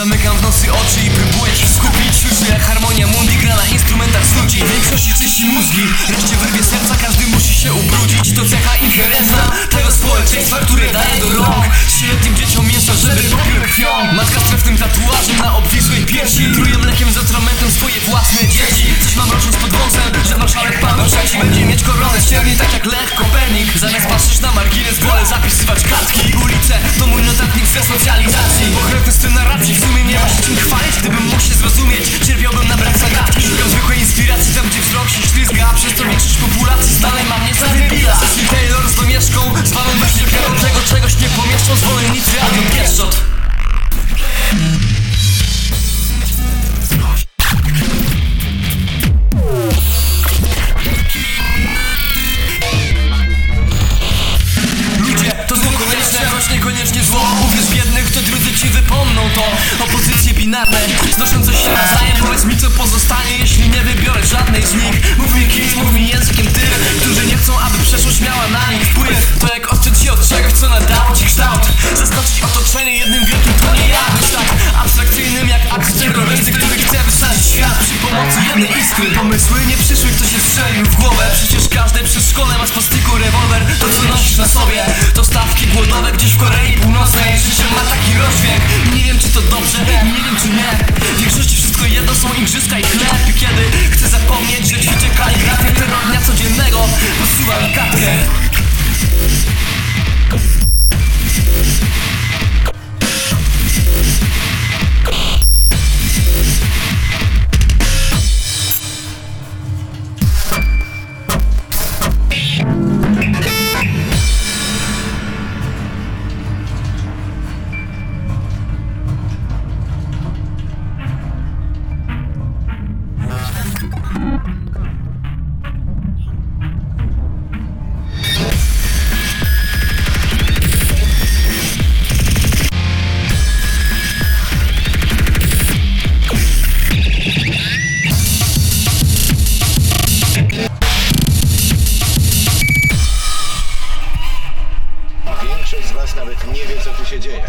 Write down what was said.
Zamykam w nosy oczy i próbuję się skupić. Słyszę jak harmonia mundi gra na instrumentach z ludzi. Większości czyści mózgi, reszcie wyrwie serca. Każdy musi się ubrudzić. To cecha inherentna tego społeczeństwa, które daje do rąk Trzyletnim dzieciom mięso, żeby popiły krwią. Matka z trefnym tatuażem na obwisłej piersi. Truje mlekiem z atramentem swoje własne dzieci. Coś mam rocząc pod wąsem, że marszałek Paweł III Będzie mieć koronę ścierni tak jak Lech Kopernik Zamiast patrzeć na margines, wolę zapisywać kartki. Ulice to mój notatnik ze socjalizacji. Pokrewny w czym chwalić Gdybym mógł się zrozumieć, cierpiałbym na brak zagadki Szukam zwykłej inspiracji. Tam, gdzie wzrok się ślizga przez to większość populacji stale ma mnie za debila Cecil Taylor z domieszką, zwaną wyświetlą Tego czegoś nie pomieszczą, zwolennicy Adrian Pieszczot Ludzie to zło konieczne, choć niekoniecznie zło. Uwierz w jednych, to drudzy ci wypomną to binarne, znoszące się nawzajem Powiedz mi co pozostanie, jeśli nie wybiorę żadnej z nich. Mów mi kim, mów mi językiem tych Którzy nie chcą, aby przeszłość miała na nich wpływ. To jak odciąć się od czegoś, co nadało ci kształt. Zaznaczyć otoczenie jednym wielkim to nie ja Być tak abstrakcyjnym jak akt terrorysty Który chce wysadzić świat przy pomocy jednej iskry. Pomysły nie przyszły, kto się strzelił w głowę. Przecież każdy przy szkole ma z plastiku rewolwer To co nosisz na sobie, to stawki głodowe gdzieś w Korei Większość z was nawet nie wie, co tu się dzieje.